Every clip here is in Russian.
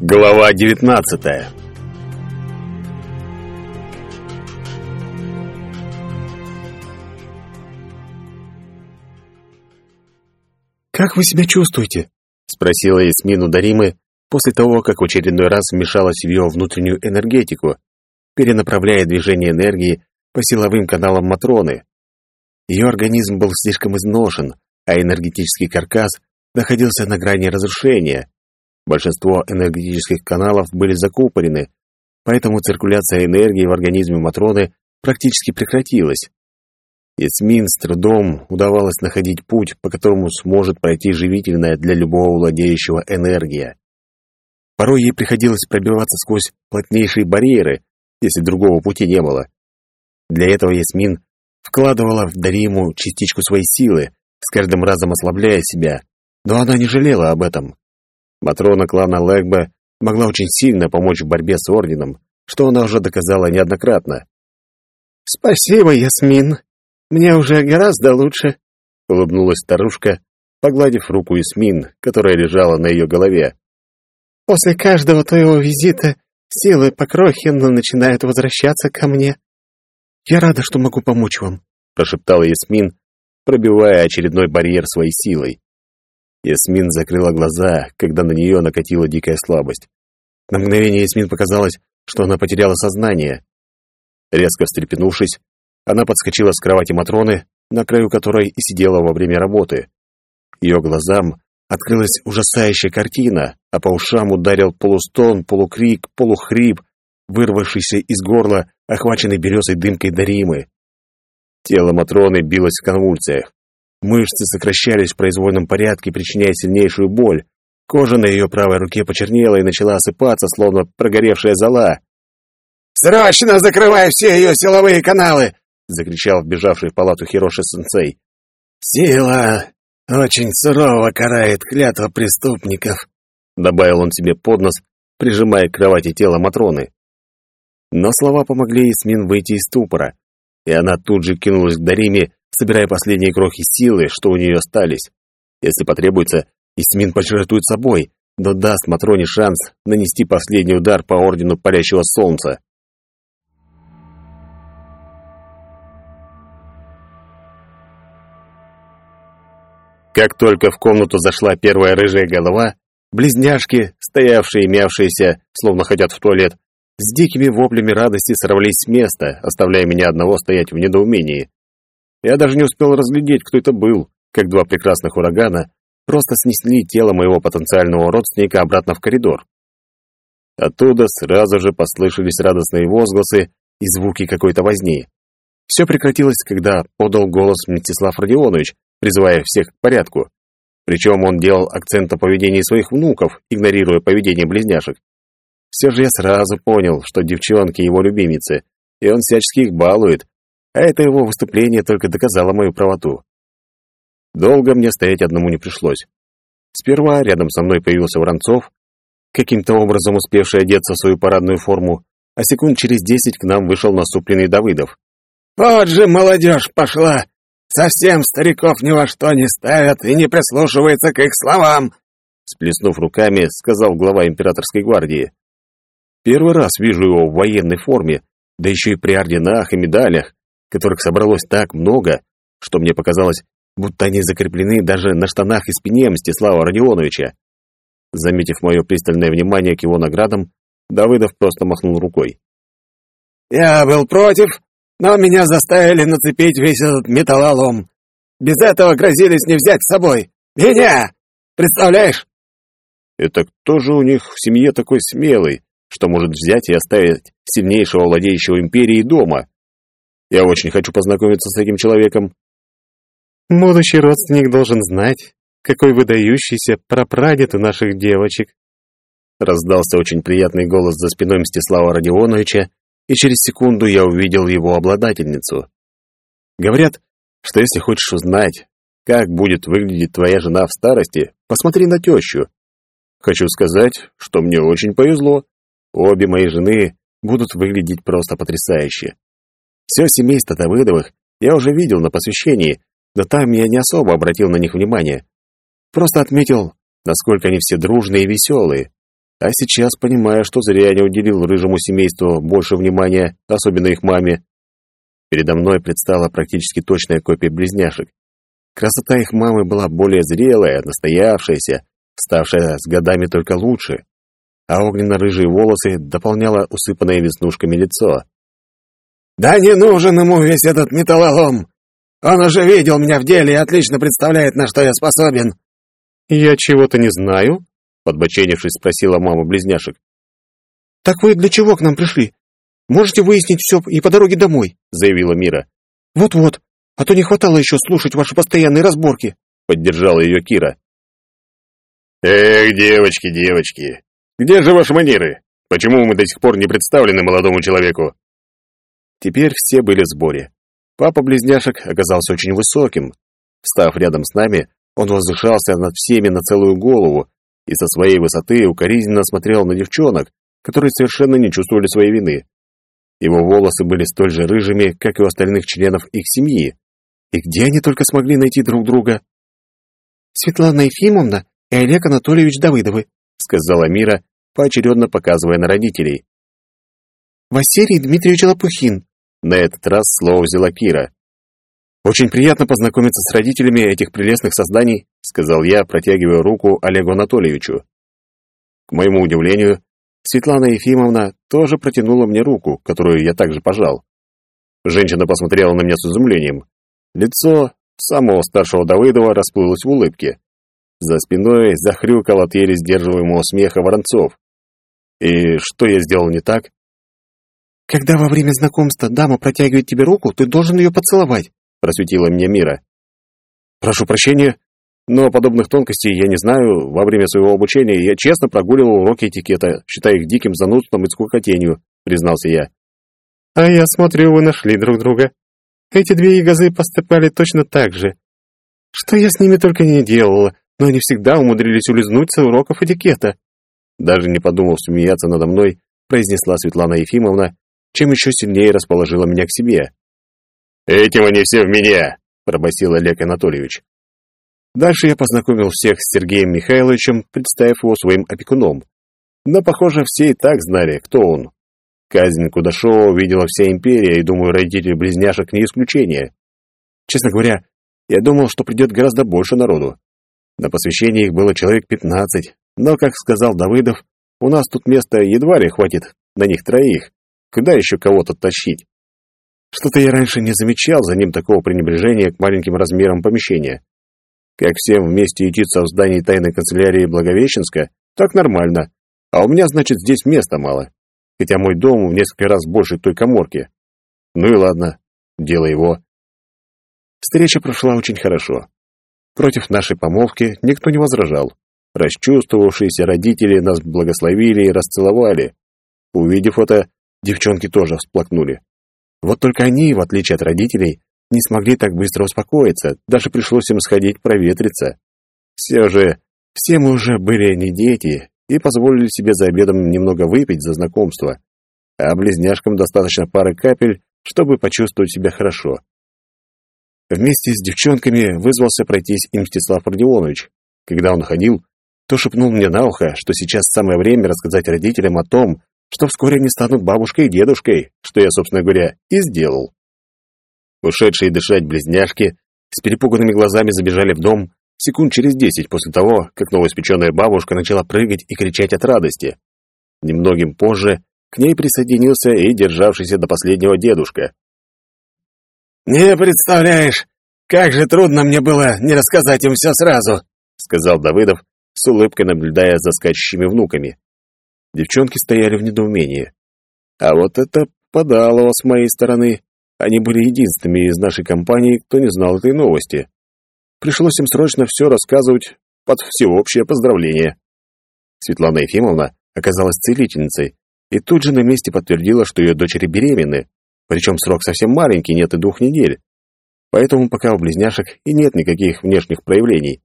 Глава 19 «Как вы себя чувствуете?» — спросила Ясмин у Даримы после того, как в очередной раз вмешалась в ее внутреннюю энергетику, перенаправляя движение энергии по силовым каналам Матроны. Ее организм был слишком изношен, а энергетический каркас находился на грани разрушения. Большинство энергетических каналов были закупорены, поэтому циркуляция энергии в организме Матроны практически прекратилась. Ясмин с трудом удавалось находить путь, по которому сможет пройти живительная для любого владеющего энергия. Порой ей приходилось пробиваться сквозь плотнейшие барьеры, если другого пути не было. Для этого Ясмин вкладывала в Дариму частичку своей силы, с каждым разом ослабляя себя, но она не жалела об этом. Матрона клана Лэгбе могла очень сильно помочь в борьбе с Орденом, что она уже доказала неоднократно. «Спасибо, Ясмин. Мне уже гораздо лучше», — улыбнулась старушка, погладив руку Ясмин, которая лежала на ее голове. «После каждого твоего визита силы Покрохина начинают возвращаться ко мне. Я рада, что могу помочь вам», — прошептала Ясмин, пробивая очередной барьер своей силой. Ясмин закрыла глаза, когда на нее накатила дикая слабость. На мгновение Ясмин показалось, что она потеряла сознание. Резко встрепенувшись, она подскочила с кровати Матроны, на краю которой и сидела во время работы. Ее глазам открылась ужасающая картина, а по ушам ударил полустон, полукрик, полухрип, вырвавшийся из горла, охваченный березой дымкой Даримы. Тело Матроны билось в конвульсиях. Мышцы сокращались в произвольном порядке, причиняя сильнейшую боль. Кожа на ее правой руке почернела и начала осыпаться, словно прогоревшая зола. «Срочно закрывай все ее силовые каналы!» — закричал вбежавший в палату Хироши-сенсей. «Сила очень сурово карает клятва преступников», — добавил он себе под нос, прижимая к кровати тело Матроны. Но слова помогли Ясмин выйти из ступора, и она тут же кинулась к Дариме, собирая последние крохи силы, что у нее остались. Если потребуется, Исмин пожертвует собой, но даст Матроне шанс нанести последний удар по Ордену Палящего Солнца. Как только в комнату зашла первая рыжая голова, близняшки, стоявшие и мявшиеся, словно хотят в туалет, с дикими воплями радости сорвались с места, оставляя меня одного стоять в недоумении. Я даже не успел разглядеть, кто это был, как два прекрасных урагана просто снесли тело моего потенциального родственника обратно в коридор. Оттуда сразу же послышались радостные возгласы и звуки какой-то возни. Все прекратилось, когда подал голос Мстислав Родионович, призывая всех к порядку. Причем он делал акцент на поведении своих внуков, игнорируя поведение близняшек. Все же я сразу понял, что девчонки его любимицы, и он всячески их балует, а это его выступление только доказало мою правоту. Долго мне стоять одному не пришлось. Сперва рядом со мной появился Воронцов, каким-то образом успевший одеться в свою парадную форму, а секунд через десять к нам вышел насупленный Давыдов. «Вот же молодежь пошла! Совсем стариков ни во что не ставят и не прислушивается к их словам!» Сплеснув руками, сказал глава императорской гвардии. «Первый раз вижу его в военной форме, да еще и при орденах и медалях которых собралось так много, что мне показалось, будто они закреплены даже на штанах и спине Мстислава Родионовича. Заметив мое пристальное внимание к его наградам, Давыдов просто махнул рукой. «Я был против, но меня заставили нацепить весь этот металлолом. Без этого грозились не взять с собой. Меня! Представляешь?» «Это кто же у них в семье такой смелый, что может взять и оставить сильнейшего владеющего империей дома?» Я очень хочу познакомиться с этим человеком. Будущий родственник должен знать, какой выдающийся прапрадед у наших девочек. Раздался очень приятный голос за спиной Мстислава Родионовича, и через секунду я увидел его обладательницу. Говорят, что если хочешь узнать, как будет выглядеть твоя жена в старости, посмотри на тещу. Хочу сказать, что мне очень повезло. Обе мои жены будут выглядеть просто потрясающе. Все семейство Давыдовых я уже видел на посвящении, но там я не особо обратил на них внимание. Просто отметил, насколько они все дружные и веселые. А сейчас понимаю, что зря не уделил рыжему семейству больше внимания, особенно их маме. Передо мной предстала практически точная копия близняшек. Красота их мамы была более зрелая, настоявшаяся, ставшая с годами только лучше, а огненно-рыжие волосы дополняло усыпанное веснушками лицо. «Да не нужен ему весь этот металлолом! Он уже видел меня в деле и отлично представляет, на что я способен!» «Я чего-то не знаю?» — подбоченившись, спросила мама близняшек. «Так вы для чего к нам пришли? Можете выяснить все и по дороге домой», — заявила Мира. «Вот-вот, а то не хватало еще слушать ваши постоянные разборки», — поддержала ее Кира. «Эх, девочки, девочки, где же ваши манеры? Почему мы до сих пор не представлены молодому человеку?» Теперь все были в сборе. Папа близняшек оказался очень высоким. Встав рядом с нами, он возвышался над всеми на целую голову и со своей высоты укоризненно смотрел на девчонок, которые совершенно не чувствовали своей вины. Его волосы были столь же рыжими, как и у остальных членов их семьи. И где они только смогли найти друг друга? «Светлана Ефимовна и Олег Анатольевич Давыдовы», сказала Мира, поочередно показывая на родителей. «Василий Дмитриевич Лопухин». На этот раз слово взяла Кира. «Очень приятно познакомиться с родителями этих прелестных созданий», сказал я, протягивая руку Олегу Анатольевичу. К моему удивлению, Светлана Ефимовна тоже протянула мне руку, которую я также пожал. Женщина посмотрела на меня с изумлением. Лицо самого старшего Давыдова расплылось в улыбке. За спиной захрюкал от еле сдерживаемого смеха Воронцов. И что я сделал не так? «Когда во время знакомства дама протягивает тебе руку, ты должен ее поцеловать», просветила мне Мира. «Прошу прощения, но подобных тонкостей я не знаю. Во время своего обучения я честно прогуливал уроки этикета, считая их диким занудством и скукотенью», — признался я. «А я смотрю, вы нашли друг друга. Эти две ягозы поступали точно так же. Что я с ними только не делала, но они всегда умудрились улизнуть с уроков этикета». Даже не подумав смеяться надо мной, произнесла Светлана Ефимовна, чем еще сильнее расположила меня к себе. «Этим они все в меня!» — пробасил Олег Анатольевич. Дальше я познакомил всех с Сергеем Михайловичем, представив его своим опекуном. Но, похоже, все и так знали, кто он. Казнь Кудашова видела вся империя, и, думаю, родители близняшек не исключение. Честно говоря, я думал, что придет гораздо больше народу. На посвящении их было человек пятнадцать, но, как сказал Давыдов, у нас тут места едва ли хватит на них троих. Куда еще кого-то тащить? Что-то я раньше не замечал за ним такого пренебрежения к маленьким размерам помещения. Как всем вместе ютиться в здании тайной канцелярии Благовещенска, так нормально. А у меня, значит, здесь места мало. Хотя мой дом в несколько раз больше той коморки. Ну и ладно, дело его. Встреча прошла очень хорошо. Против нашей помолвки никто не возражал. Расчувствовавшиеся родители нас благословили и расцеловали. Увидев это, девчонки тоже всплакнули. Вот только они, в отличие от родителей, не смогли так быстро успокоиться, даже пришлось им сходить проветриться. Все же, все мы уже были не дети и позволили себе за обедом немного выпить за знакомство, а близняшкам достаточно пары капель, чтобы почувствовать себя хорошо. Вместе с девчонками вызвался пройтись и Мстислав Родионович. Когда он ходил, то шепнул мне на ухо, что сейчас самое время рассказать родителям о том, что вскоре они станут бабушкой и дедушкой, что я, собственно говоря, и сделал. Ушедшие дышать близняшки с перепуганными глазами забежали в дом секунд через десять после того, как новоиспеченная бабушка начала прыгать и кричать от радости. Немногим позже к ней присоединился и державшийся до последнего дедушка. «Не представляешь, как же трудно мне было не рассказать им все сразу», сказал Давыдов, с улыбкой наблюдая за скачущими внуками. Девчонки стояли в недоумении. А вот это подало с моей стороны. Они были единственными из нашей компании, кто не знал этой новости. Пришлось им срочно все рассказывать под всеобщее поздравление. Светлана Ефимовна оказалась целительницей и тут же на месте подтвердила, что ее дочери беременны, причем срок совсем маленький, нет и двух недель. Поэтому пока у близняшек и нет никаких внешних проявлений.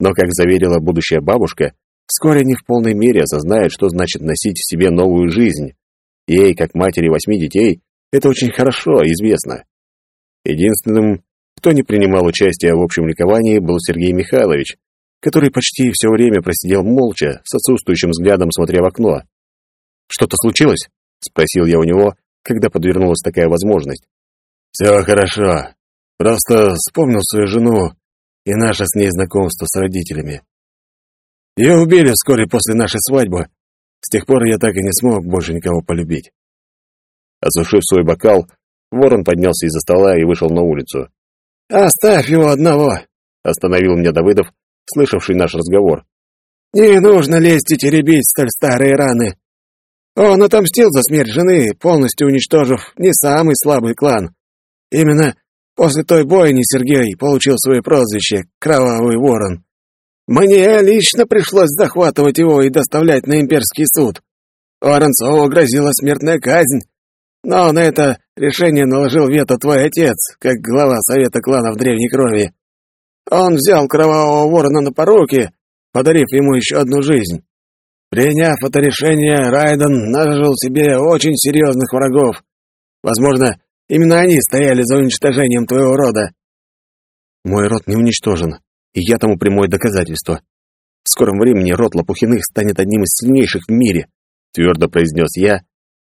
Но, как заверила будущая бабушка, вскоре они в полной мере осознают, что значит носить в себе новую жизнь. Ей, как матери восьми детей, это очень хорошо известно. Единственным, кто не принимал участия в общем ликовании, был Сергей Михайлович, который почти все время просидел молча, с отсутствующим взглядом смотря в окно. «Что-то случилось?» — спросил я у него, когда подвернулась такая возможность. «Все хорошо. Просто вспомнил свою жену и наше с ней знакомство с родителями. Ее убили вскоре после нашей свадьбы. С тех пор я так и не смог больше никого полюбить». Осушив свой бокал, ворон поднялся из-за стола и вышел на улицу. «Оставь его одного!» — остановил меня Давыдов, слышавший наш разговор. «Не нужно лезть и теребить столь старые раны. Он отомстил за смерть жены, полностью уничтожив не самый слабый клан. Именно после той бойни Сергей получил свое прозвище «Кровавый ворон». Мне лично пришлось захватывать его и доставлять на имперский суд. Воронцову грозила смертная казнь, но на это решение наложил вето твой отец, как глава Совета кланов Древней Крови. Он взял Кровавого Ворона на поруки, подарив ему еще одну жизнь. Приняв это решение, Райден нажил себе очень серьезных врагов. Возможно, именно они стояли за уничтожением твоего рода. Мой род не уничтожен, и я тому прямое доказательство. В скором времени род Лопухиных станет одним из сильнейших в мире, твердо произнес я,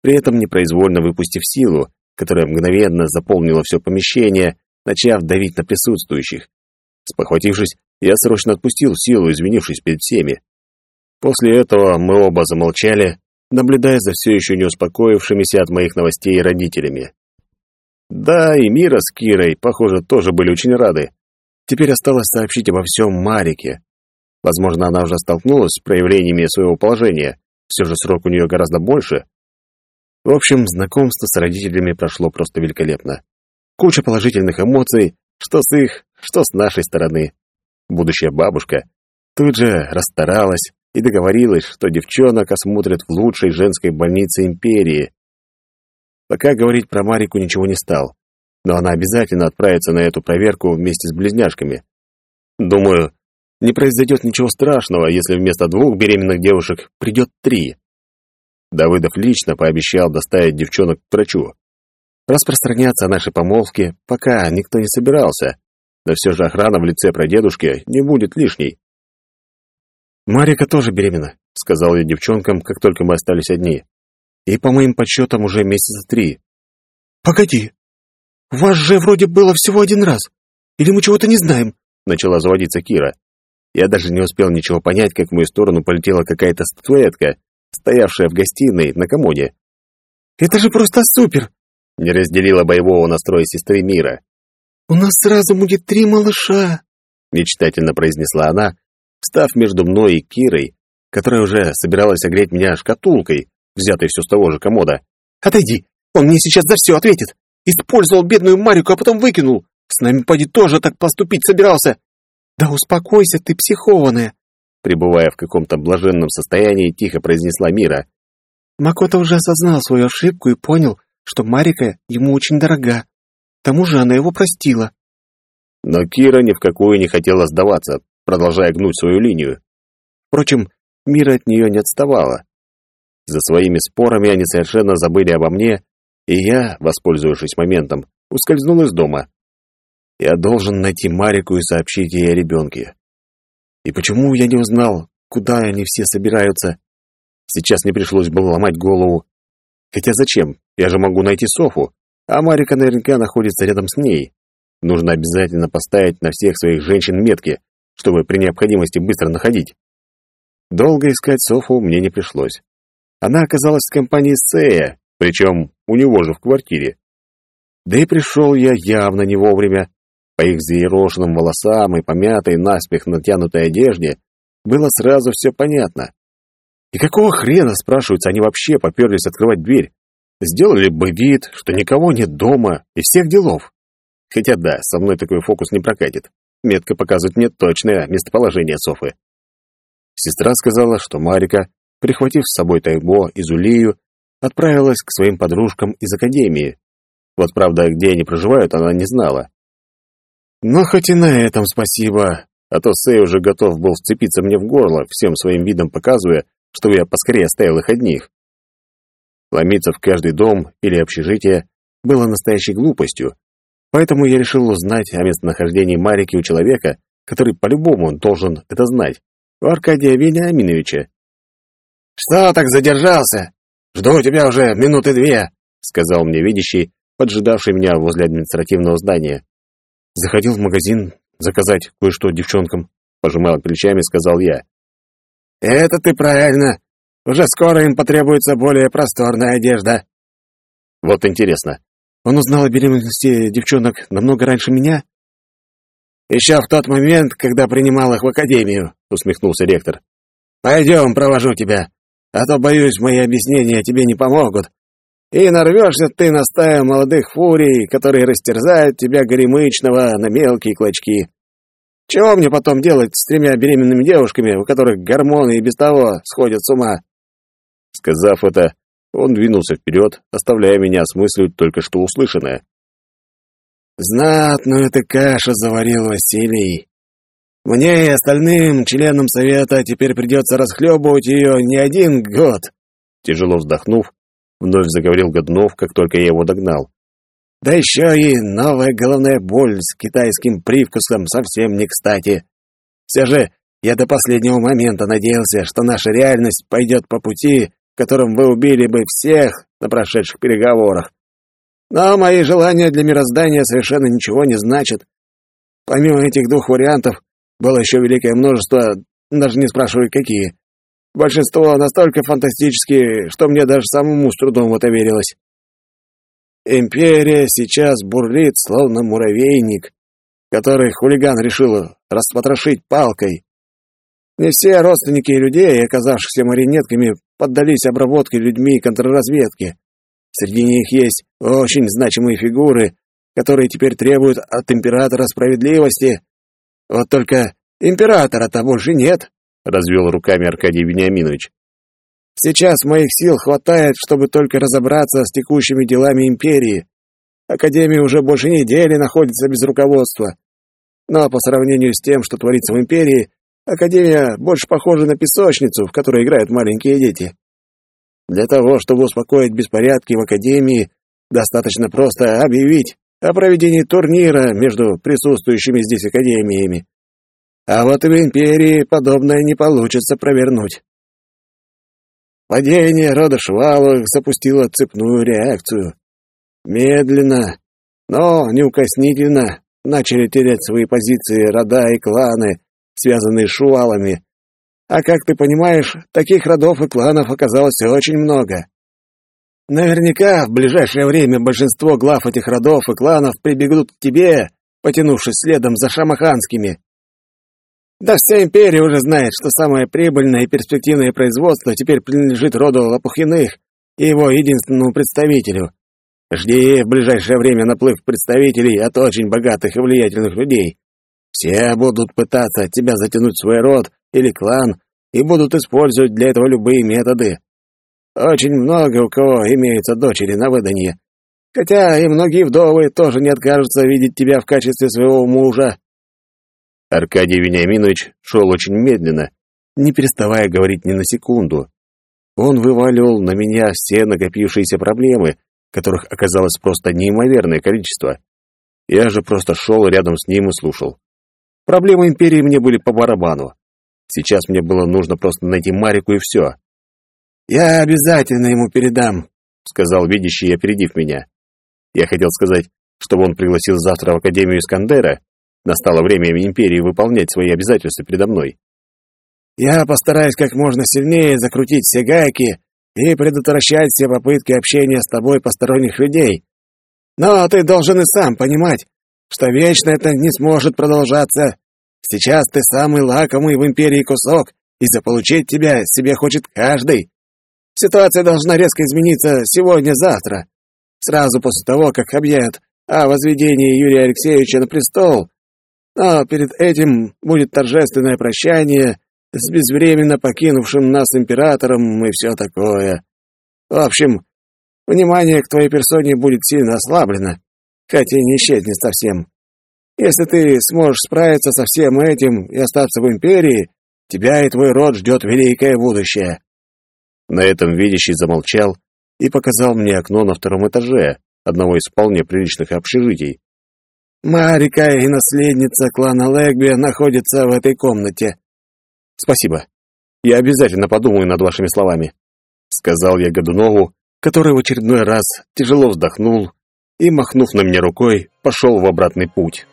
при этом непроизвольно выпустив силу, которая мгновенно заполнила все помещение, начав давить на присутствующих. Спохватившись, я срочно отпустил силу, извинившись перед всеми. После этого мы оба замолчали, наблюдая за все еще не успокоившимися от моих новостей родителями. Да, и Мира с Кирой, похоже, тоже были очень рады. Теперь осталось сообщить обо всем Марике. Возможно, она уже столкнулась с проявлениями своего положения. Все же срок у нее гораздо больше. В общем, знакомство с родителями прошло просто великолепно. Куча положительных эмоций, что с их, что с нашей стороны. Будущая бабушка тут же расстаралась, и договорилась, что девчонок осмотрят в лучшей женской больнице империи. Пока говорить про Марику ничего не стал, но она обязательно отправится на эту проверку вместе с близняшками. Думаю, не произойдет ничего страшного, если вместо двух беременных девушек придет три. Давыдов лично пообещал доставить девчонок к врачу. Распространяться о нашей помолвке пока никто не собирался, но все же охрана в лице прадедушки не будет лишней. «Марика тоже беременна», — сказал я девчонкам, как только мы остались одни. «И, по моим подсчетам, уже месяца три». «Погоди, вас же вроде было всего один раз. Или мы чего-то не знаем?» — начала заводиться Кира. Я даже не успел ничего понять, как в мою сторону полетела какая-то статуэтка, стоявшая в гостиной на комоде. «Это же просто супер!» — не разделила боевого настроя сестры Мира. «У нас сразу будет три малыша!» — мечтательно произнесла она, став между мной и Кирой, которая уже собиралась огреть меня шкатулкой, взятой все с того же комода. «Отойди! Он мне сейчас за все ответит! Использовал бедную Марику, а потом выкинул! С нами поди тоже так поступить собирался!» «Да успокойся ты, психованная!» Пребывая в каком-то блаженном состоянии, тихо произнесла Мира. Макото уже осознал свою ошибку и понял, что Марика ему очень дорога. К тому же она его простила. Но Кира ни в какую не хотела сдаваться, продолжая гнуть свою линию. Впрочем, Мира от нее не отставала. За своими спорами они совершенно забыли обо мне, и я, воспользовавшись моментом, ускользнул из дома. Я должен найти Марику и сообщить ей о ребенке. И почему я не узнал, куда они все собираются? Сейчас не пришлось бы ломать голову. Хотя зачем? Я же могу найти Софу, а Марика наверняка находится рядом с ней. Нужно обязательно поставить на всех своих женщин метки, чтобы при необходимости быстро находить. Долго искать Софу мне не пришлось. Она оказалась в компании Сея, причем у него же в квартире. Да и пришел я явно не вовремя. По их взъерошенным волосам и помятой, наспех натянутой одежде было сразу все понятно. И какого хрена, спрашиваются, они вообще поперлись открывать дверь? Сделали бы вид, что никого нет дома и всех делов. Хотя да, со мной такой фокус не прокатит. Метка показывает мне точное местоположение Софы. Сестра сказала, что Марика, прихватив с собой Тайбо и Зулию, отправилась к своим подружкам из академии. Вот правда, где они проживают, она не знала. Но хоть и на этом спасибо, а то Сэй уже готов был вцепиться мне в горло, всем своим видом показывая, что я поскорее оставил их одних. Ломиться в каждый дом или общежитие было настоящей глупостью, Поэтому я решил узнать о местонахождении Марики у человека, который по-любому должен это знать, у Аркадия Вениаминовича. «Что так задержался? Жду тебя уже минуты две», — сказал мне видящий, поджидавший меня возле административного здания. Заходил в магазин заказать кое-что девчонкам, пожимал плечами, сказал я. Это ты правильно. Уже скоро им потребуется более просторная одежда. Вот интересно, он узнал о беременности девчонок намного раньше меня? Еще в тот момент, когда принимал их в академию, усмехнулся ректор. Пойдем, провожу тебя, а то, боюсь, мои объяснения тебе не помогут. И нарвешься ты на стаю молодых фурий, которые растерзают тебя горемычного на мелкие клочки. Чего мне потом делать с тремя беременными девушками, у которых гормоны и без того сходят с ума?» Сказав это, он двинулся вперед, оставляя меня осмысливать только что услышанное. «Знатную ты кашу заварил, Василий. Мне и остальным членам совета теперь придется расхлебывать ее не один год». Тяжело вздохнув, вновь заговорил Годнов, как только я его догнал. Да еще и новая головная боль с китайским привкусом совсем не кстати. Все же я до последнего момента надеялся, что наша реальность пойдет по пути, которым вы убили бы всех на прошедших переговорах. Но мои желания для мироздания совершенно ничего не значат. Помимо этих двух вариантов, было еще великое множество, даже не спрашивай, какие. Большинство настолько фантастические, что мне даже самому с трудом это верилось. Империя сейчас бурлит, словно муравейник, который хулиган решил распотрошить палкой. Не все родственники людей, оказавшихся маринетками, поддались обработке людьми контрразведки. Среди них есть очень значимые фигуры, которые теперь требуют от императора справедливости. Вот только императора-то больше нет, — развел руками Аркадий Вениаминович. Сейчас моих сил хватает, чтобы только разобраться с текущими делами империи. Академия уже больше недели находится без руководства. Но по сравнению с тем, что творится в империи, Академия больше похожа на песочницу, в которой играют маленькие дети. Для того, чтобы успокоить беспорядки в Академии, достаточно просто объявить о проведении турнира между присутствующими здесь академиями. А вот в империи подобное не получится провернуть. Падение рода Шваловых запустило цепную реакцию. Медленно, но неукоснительно начали терять свои позиции рода и кланы, связанные с Шувалами. А как ты понимаешь, таких родов и кланов оказалось очень много. Наверняка в ближайшее время большинство глав этих родов и кланов прибегут к тебе, потянувшись следом за шамаханскими. Да вся империя уже знает, что самое прибыльное и перспективное производство теперь принадлежит роду Лопухиных и его единственному представителю. Жди в ближайшее время наплыв представителей от очень богатых и влиятельных людей. Все будут пытаться тебя затянуть свой род или клан и будут использовать для этого любые методы. Очень много у кого имеются дочери на выданье. Хотя и многие вдовы тоже не откажутся видеть тебя в качестве своего мужа. Аркадий Вениаминович шел очень медленно, не переставая говорить ни на секунду. Он вываливал на меня все накопившиеся проблемы, которых оказалось просто неимоверное количество. Я же просто шел рядом с ним и слушал. Проблемы империи мне были по барабану. Сейчас мне было нужно просто найти Марику и все. «Я обязательно ему передам», — сказал видящий, опередив меня. Я хотел сказать, чтобы он пригласил завтра в Академию Искандера, Настало время империи выполнять свои обязательства передо мной. Я постараюсь как можно сильнее закрутить все гайки и предотвращать все попытки общения с тобой посторонних людей. Но ты должен и сам понимать, что вечно это не сможет продолжаться. Сейчас ты самый лакомый в империи кусок, и заполучить тебя себе хочет каждый. Ситуация должна резко измениться сегодня-завтра. Сразу после того, как объявят о возведении Юрия Алексеевича на престол, но перед этим будет торжественное прощание с безвременно покинувшим нас императором и все такое. В общем, внимание к твоей персоне будет сильно ослаблено, хотя и не исчезнет совсем. Если ты сможешь справиться со всем этим и остаться в империи, тебя и твой род ждет великое будущее». На этом видящий замолчал и показал мне окно на втором этаже, одного из вполне приличных общежитий. Марика и наследница клана Легби находятся в этой комнате. Спасибо. Я обязательно подумаю над вашими словами, сказал я Годунову, который в очередной раз тяжело вздохнул и, махнув на меня рукой, пошел в обратный путь.